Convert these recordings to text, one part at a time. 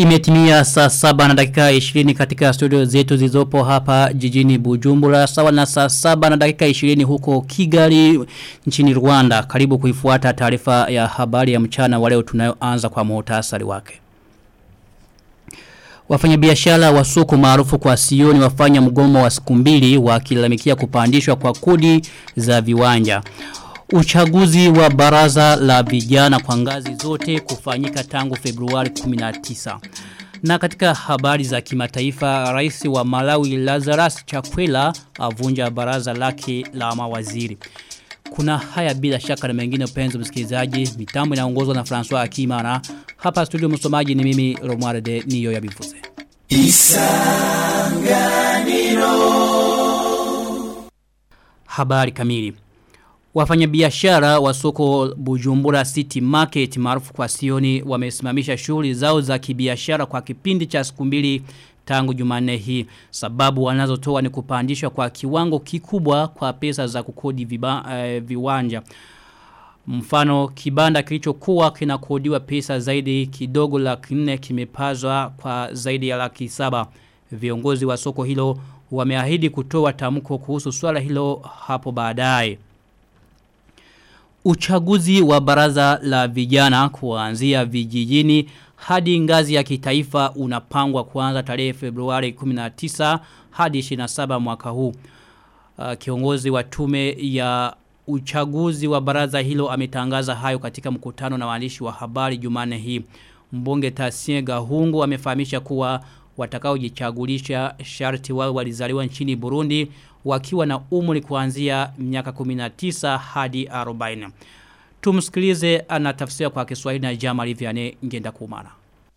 Imetimia saa saba na dakika 20 katika studio zetu zizopo hapa jijini Bujumbura sawa na saa saba na dakika 20 huko Kigali nchini Rwanda. Karibu kuifuata taarifa ya habari ya mchana waleo tunayoanza kwa muhtasari wake. Wafanyabiashara wa soko maarufu kwa Sioni wafanya mgomo wa siku mbili wakilalamikia kupandishwa kwa kodi za viwanja. Uchaguzi wa baraza la vijana kwa ngazi zote kufanyika tangu Februari 19. Na katika habari za kimataifa, rais wa Malawi Lazarus Chakwela avunja baraza lake la mawaziri. Kuna haya bila shaka na mengine upenzi msikilizaji, mitambo inaongozwa na François Akimana. Hapa studio msomaji ni mimi Romuald de Niyo ya Bivuze. Isanganiro Habari kamili Wafanyabiashara wa soko Bujumbura City Market maarufu kwa Sioni wamesimamisha shughuli zao za kibiashara kwa kipindi cha siku mbili tangu Jumanne hii. Sababu wanazotoa ni kupandishwa kwa kiwango kikubwa kwa pesa za kukodi viba, eh, viwanja. Mfano kibanda kilichokuwa kinakodiwa pesa zaidi kidogo laki nne kimepazwa kwa zaidi ya laki saba. Viongozi wa soko hilo wameahidi kutoa tamko kuhusu swala hilo hapo baadaye. Uchaguzi wa baraza la vijana kuanzia vijijini hadi ngazi ya kitaifa unapangwa kuanza tarehe Februari 19 hadi 27 mwaka huu. Uh, kiongozi wa tume ya uchaguzi wa baraza hilo ametangaza hayo katika mkutano na waandishi wa habari Jumane hii. Mbunge Tasie Gahungu amefahamisha kuwa watakaojichagulisha sharti wao walizaliwa nchini Burundi wakiwa na umri kuanzia miaka 19 hadi 40. Tumsikilize anatafsira kwa Kiswahili na Jamal Vianney ngenda kumara.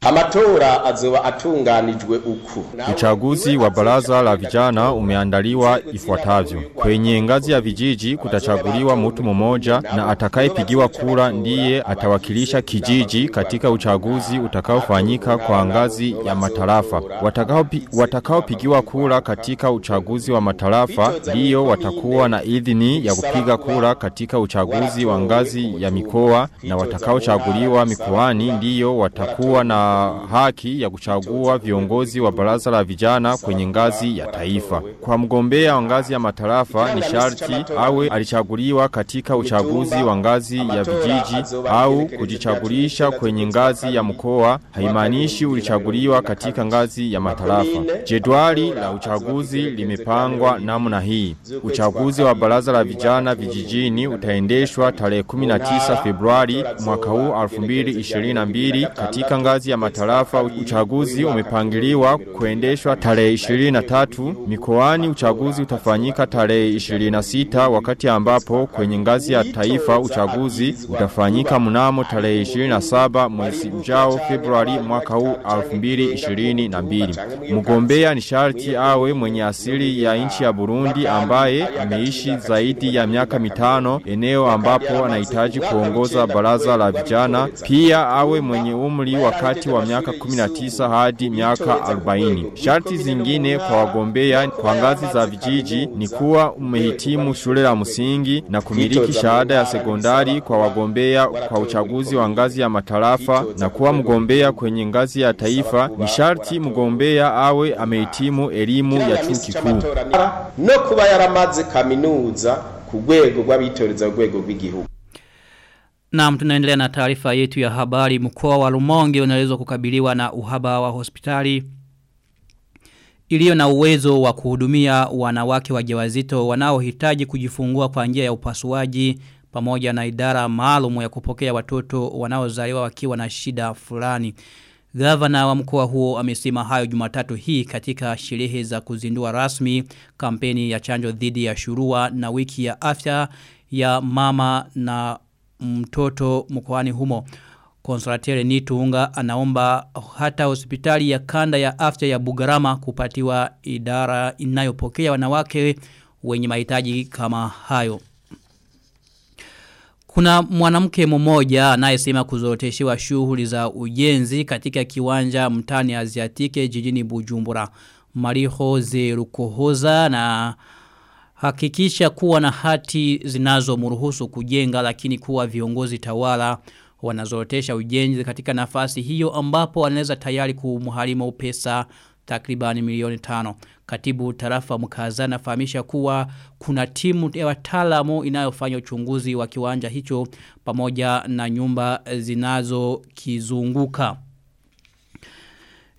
Amatora azoba atunganijwe uku. Uchaguzi wa baraza la vijana umeandaliwa ifuatavyo. Kwenye ngazi ya vijiji kutachaguliwa mtu mmoja na atakayepigiwa kura ndiye atawakilisha kijiji katika uchaguzi utakaofanyika kwa ngazi ya matarafa. Watakao watakaopigiwa kura katika uchaguzi wa matarafa ndiyo watakuwa na idhini ya kupiga kura katika uchaguzi wa ngazi ya mikoa na watakaochaguliwa mikoani ndiyo watakuwa na haki ya kuchagua viongozi wa baraza la vijana kwenye ngazi ya taifa. Kwa mgombea wa ngazi ya matarafa ni sharti awe alichaguliwa katika uchaguzi wa ngazi ya vijiji au kujichagulisha kwenye ngazi ya mkoa haimaanishi ulichaguliwa katika ngazi ya matarafa. Jedwali la uchaguzi limepangwa namna hii. Uchaguzi wa baraza la vijana vijijini utaendeshwa tarehe 19 Februari mwaka huu 2022 katika ngazi ya matarafa uchaguzi umepangiliwa kuendeshwa tarehe 23 mikoani uchaguzi utafanyika tarehe 26 wakati ambapo kwenye ngazi ya taifa uchaguzi utafanyika mnamo tarehe 27 mwezi ujao Februari mwaka huu 2022 mgombea ni sharti awe mwenye asili ya nchi ya Burundi ambaye ameishi zaidi ya miaka mitano eneo ambapo anahitaji kuongoza baraza la vijana. Pia awe mwenye umri wakati wa miaka 19 hadi miaka 40. Sharti zingine kwa wagombea kwa ngazi za vijiji ni kuwa umehitimu shule la msingi na kumiliki shahada ya sekondari kwa wagombea kwa uchaguzi wa ngazi ya matarafa na kuwa mgombea kwenye ngazi ya taifa ni sharti mgombea awe amehitimu elimu ya chuo kikuu. No kuba yaramaze kaminuza ku rwego rw'abitoreza rw'igihugu. Na tunaendelea na taarifa yetu ya habari mkoa wa Rumonge unaweza kukabiliwa na uhaba wa hospitali iliyo na uwezo wa kuhudumia wanawake wajawazito wanaohitaji kujifungua kwa njia ya upasuaji pamoja na idara maalum ya kupokea watoto wanaozaliwa wakiwa na shida fulani. Gavana wa mkoa huo amesema hayo Jumatatu hii katika sherehe za kuzindua rasmi kampeni ya chanjo dhidi ya shurua na wiki ya afya ya mama na mtoto mkoani humo. Konsulatere Nitunga anaomba hata hospitali ya kanda ya afya ya Bugarama kupatiwa idara inayopokea wanawake wenye mahitaji kama hayo. Kuna mwanamke mmoja anayesema kuzoroteshewa shughuli za ujenzi katika kiwanja mtani Aziatike jijini Bujumbura. Mariho Zerukohoza na hakikisha kuwa na hati zinazomruhusu kujenga lakini kuwa viongozi tawala wanazorotesha ujenzi katika nafasi hiyo ambapo wanaweza tayari kumharimu pesa takribani milioni tano. Katibu tarafa mkazana fahamisha kuwa kuna timu ya wataalamu inayofanya uchunguzi wa kiwanja hicho pamoja na nyumba zinazo kizunguka.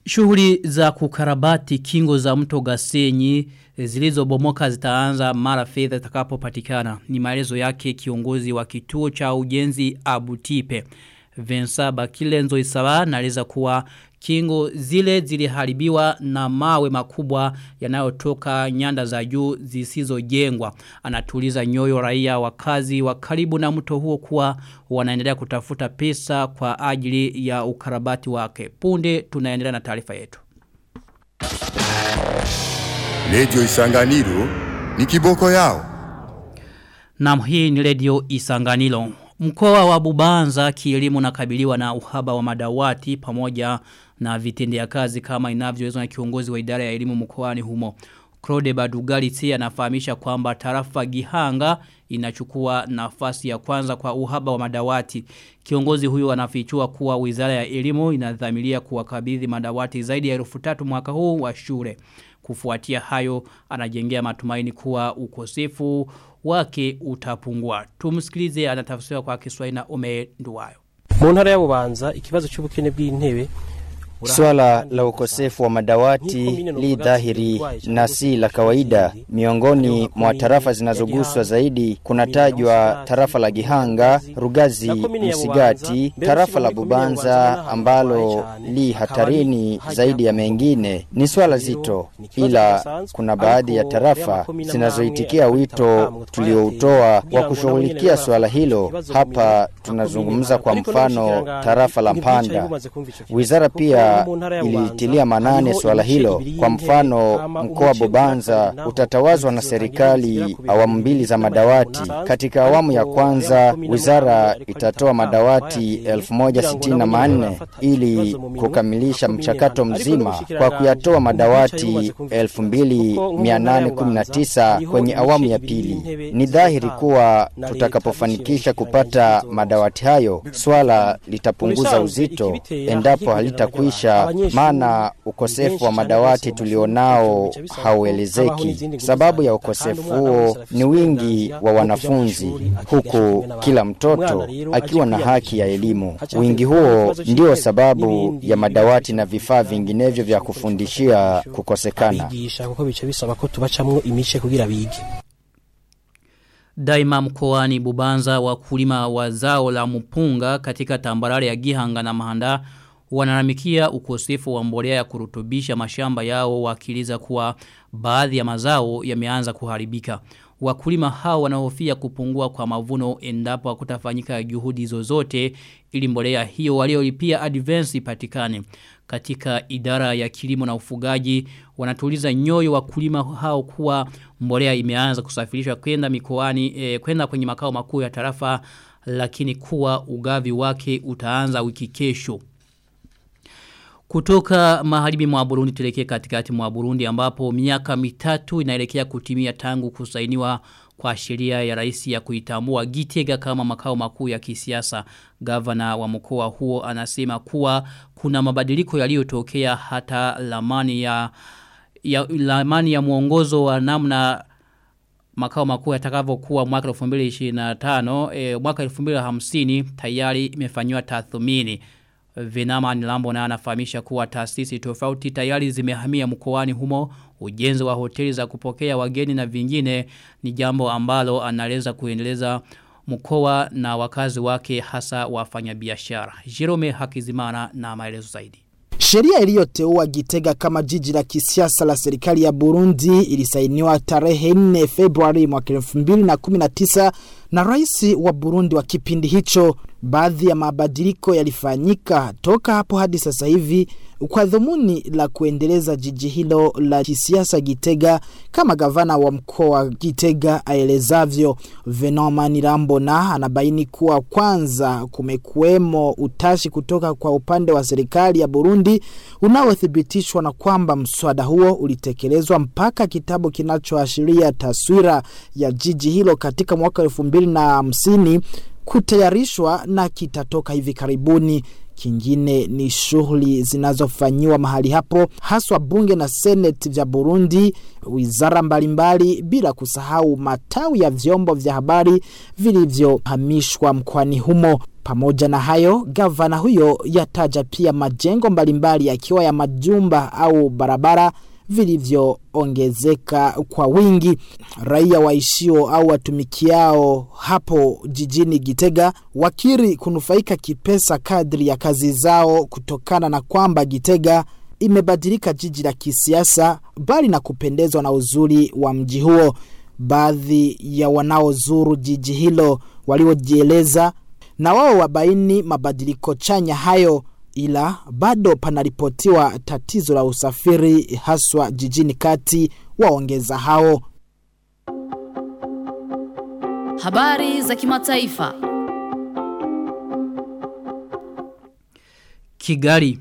Shughuli za kukarabati kingo za mto Gasenyi zilizobomoka zitaanza mara fedha zitakapopatikana. Ni maelezo yake kiongozi wa kituo cha ujenzi Abutipe. Vensa Bakilenzo Isawa naeleza kuwa kingo zile ziliharibiwa na mawe makubwa yanayotoka nyanda za juu zisizojengwa. Anatuliza nyoyo raia wakazi wa karibu na mto huo kuwa wanaendelea kutafuta pesa kwa ajili ya ukarabati wake. Punde tunaendelea na taarifa yetu. Radio Isanganiro ni kiboko yao. Naam hii ni Radio Isanganiro. Mkoa wa Bubanza kielimu nakabiliwa na uhaba wa madawati pamoja na vitendea kazi kama inavyoelezwa na kiongozi wa idara ya elimu mkoani humo. Claude Badugali tia anafahamisha kwamba tarafa Gihanga inachukua nafasi ya kwanza kwa uhaba wa madawati. Kiongozi huyu anafichua kuwa Wizara ya Elimu inadhamiria kuwakabidhi madawati zaidi ya 3000 mwaka huu wa shule. Kufuatia hayo anajengea matumaini kuwa ukosefu wake utapungua. Tumsikilize anatafsiriwa kwa Kiswahili na Ome Nduwayo. Mu ntara ya Bubanza ikibazo cy'ubukene bw'intebe Swala la ukosefu wa madawati li dhahiri na si la kawaida. Miongoni mwa tarafa zinazoguswa zaidi kunatajwa tarafa la Gihanga, Rugazi, Msigati, tarafa la Bubanza ambalo li hatarini zaidi ya mengine. Ni swala zito, ila kuna baadhi ya tarafa zinazoitikia wito tulioutoa wa kushughulikia swala hilo. Hapa tunazungumza kwa mfano tarafa la Mpanda. Wizara pia ilitilia manane swala hilo. Kwa mfano, mkoa wa Bobanza utatawazwa na serikali awamu mbili za madawati. Katika awamu ya kwanza, wizara itatoa madawati 1064 ili kukamilisha mchakato mzima kwa kuyatoa madawati 2819 kwenye awamu ya pili. Ni dhahiri kuwa tutakapofanikisha kupata madawati hayo, swala litapunguza uzito endapo halitakwisha maana ukosefu wa madawati tulionao hauelezeki. Sababu ya ukosefu huo ni wingi wa wanafunzi, huku kila mtoto akiwa na haki ya elimu. Wingi huo ndio sababu ya madawati na vifaa vinginevyo vya kufundishia kukosekana. Daima mkoani Bubanza wakulima wa zao la mpunga katika tambarare ya Gihanga na Mahanda wanalamikia ukosefu wa mbolea ya kurutubisha mashamba yao wakiliza kuwa baadhi ya mazao yameanza kuharibika. Wakulima hao wanahofia kupungua kwa mavuno endapo hakutafanyika juhudi zozote ili mbolea hiyo waliolipia advance ipatikane. Katika idara ya kilimo na ufugaji wanatuliza nyoyo wakulima hao kuwa mbolea imeanza kusafirishwa kwenda mikoani e, kwenda kwenye makao makuu ya tarafa lakini kuwa ugavi wake utaanza wiki kesho. Kutoka maharibi mwa Burundi tulekee katikati mwa Burundi ambapo miaka mitatu inaelekea kutimia tangu kusainiwa kwa sheria ya rais ya kuitambua Gitega kama makao makuu ya kisiasa. Gavana wa mkoa huo anasema kuwa kuna mabadiliko yaliyotokea hata lamani ya, ya lamani ya mwongozo wa namna makao makuu yatakavyokuwa mwaka 2025 e, mwaka 2050 tayari imefanywa tathmini. Venama Nilambo na anafahamisha kuwa taasisi tofauti tayari zimehamia mkoani humo ujenzi wa hoteli za kupokea wageni na vingine ni jambo ambalo analeza kuendeleza mkoa na wakazi wake hasa wafanyabiashara. Jerome Hakizimana na maelezo zaidi. Sheria iliyoteua Gitega kama jiji la kisiasa la serikali ya Burundi ilisainiwa tarehe 4 Februari mwaka 2019 na rais wa Burundi wa kipindi hicho. Baadhi ya mabadiliko yalifanyika toka hapo hadi sasa hivi kwa dhumuni la kuendeleza jiji hilo la kisiasa Gitega, kama gavana wa mkoa wa Gitega aelezavyo. Venoman Rambo, na anabaini kuwa kwanza kumekuwemo utashi kutoka kwa upande wa serikali ya Burundi unaothibitishwa na kwamba mswada huo ulitekelezwa mpaka kitabu kinachoashiria taswira ya jiji hilo katika mwaka elfu mbili na hamsini kutayarishwa na kitatoka hivi karibuni. Kingine ni shughuli zinazofanyiwa mahali hapo, haswa bunge na seneti vya Burundi, wizara mbalimbali, bila kusahau matawi ya vyombo vya habari vilivyohamishwa mkoani humo. Pamoja na hayo, gavana huyo yataja pia majengo mbalimbali yakiwa ya majumba au barabara vilivyoongezeka kwa wingi. Raia waishio au watumikiao hapo jijini Gitega wakiri kunufaika kipesa kadri ya kazi zao kutokana na kwamba Gitega imebadilika jiji la kisiasa bali na kupendezwa na uzuri wa mji huo. Baadhi ya wanaozuru jiji hilo waliojieleza na wao wabaini mabadiliko chanya hayo ila bado panaripotiwa tatizo la usafiri haswa jijini kati waongeza hao. Habari za kimataifa. Kigali.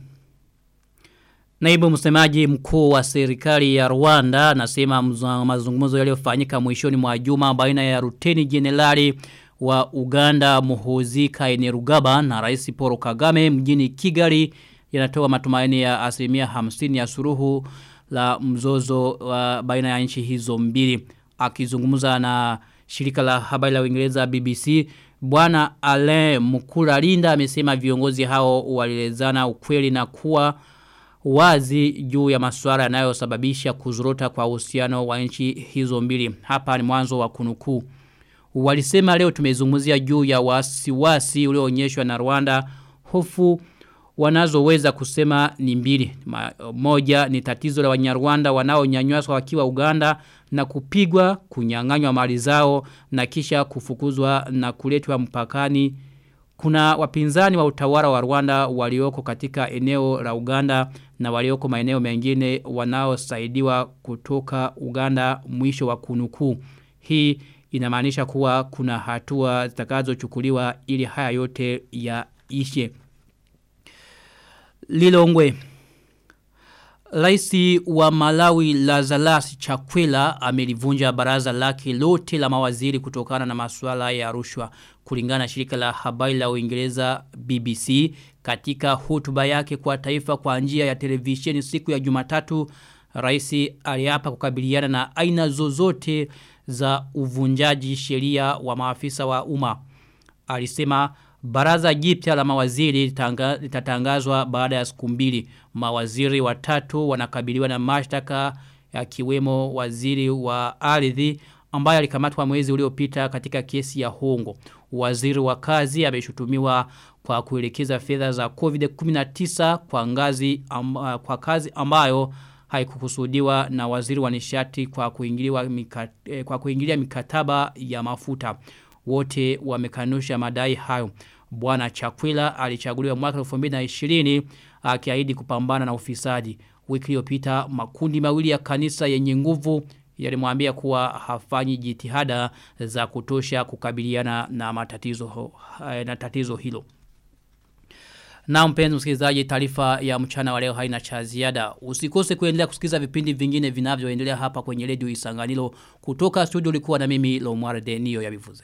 Naibu msemaji mkuu wa serikali ya Rwanda anasema mazungumzo yaliyofanyika mwishoni mwa juma baina ya Ruteni Jenerali wa Uganda Muhozi Kainerugaba na Rais Paul Kagame mjini Kigali yanatoa matumaini ya asilimia hamsini ya suruhu la mzozo wa baina ya nchi hizo mbili. Akizungumza na shirika la habari la Uingereza BBC, Bwana Alain Mukuralinda amesema viongozi hao walielezana ukweli na kuwa wazi juu ya masuala yanayosababisha kuzorota kwa uhusiano wa nchi hizo mbili. Hapa ni mwanzo wa kunukuu. Walisema leo tumezungumzia juu ya wasiwasi ulioonyeshwa na Rwanda hofu wanazoweza kusema ni mbili. Moja ni tatizo la Wanyarwanda wanaonyanyaswa wakiwa Uganda na kupigwa, kunyang'anywa mali zao na kisha kufukuzwa na kuletwa mpakani. Kuna wapinzani wa utawala wa Rwanda walioko katika eneo la Uganda na walioko maeneo mengine wanaosaidiwa kutoka Uganda mwisho wa kunukuu. Hii inamaanisha kuwa kuna hatua zitakazochukuliwa ili haya yote yaishe. Lilongwe Raisi wa Malawi lazalas Chakwera amelivunja baraza lake lote la mawaziri kutokana na masuala ya rushwa kulingana na shirika la habari la Uingereza BBC katika hutuba yake kwa taifa kwa njia ya televisheni siku ya Jumatatu Raisi aliapa kukabiliana na aina zozote za uvunjaji sheria wa maafisa wa umma. Alisema baraza jipya la mawaziri litatangazwa baada ya siku mbili. Mawaziri watatu wanakabiliwa na mashtaka yakiwemo waziri wa ardhi ambaye alikamatwa mwezi uliopita katika kesi ya hongo. Waziri wa kazi ameshutumiwa kwa kuelekeza fedha za COVID-19 kwa ngazi amba, kwa kazi ambayo haikukusudiwa na waziri wa nishati kwa kuingilia, eh, kwa kuingilia mikataba ya mafuta. Wote wamekanusha madai hayo. Bwana Chakwila alichaguliwa mwaka 2020 akiahidi kupambana na ufisadi. Wiki iliyopita makundi mawili ya kanisa yenye nguvu yalimwambia kuwa hafanyi jitihada za kutosha kukabiliana na matatizo na tatizo hilo. Na mpenzi msikilizaji taarifa ya mchana wa leo haina cha ziada. Usikose kuendelea kusikiza vipindi vingine vinavyoendelea hapa kwenye redio Isanganiro kutoka studio ulikuwa na mimi Lomar Denio ya Bivuze.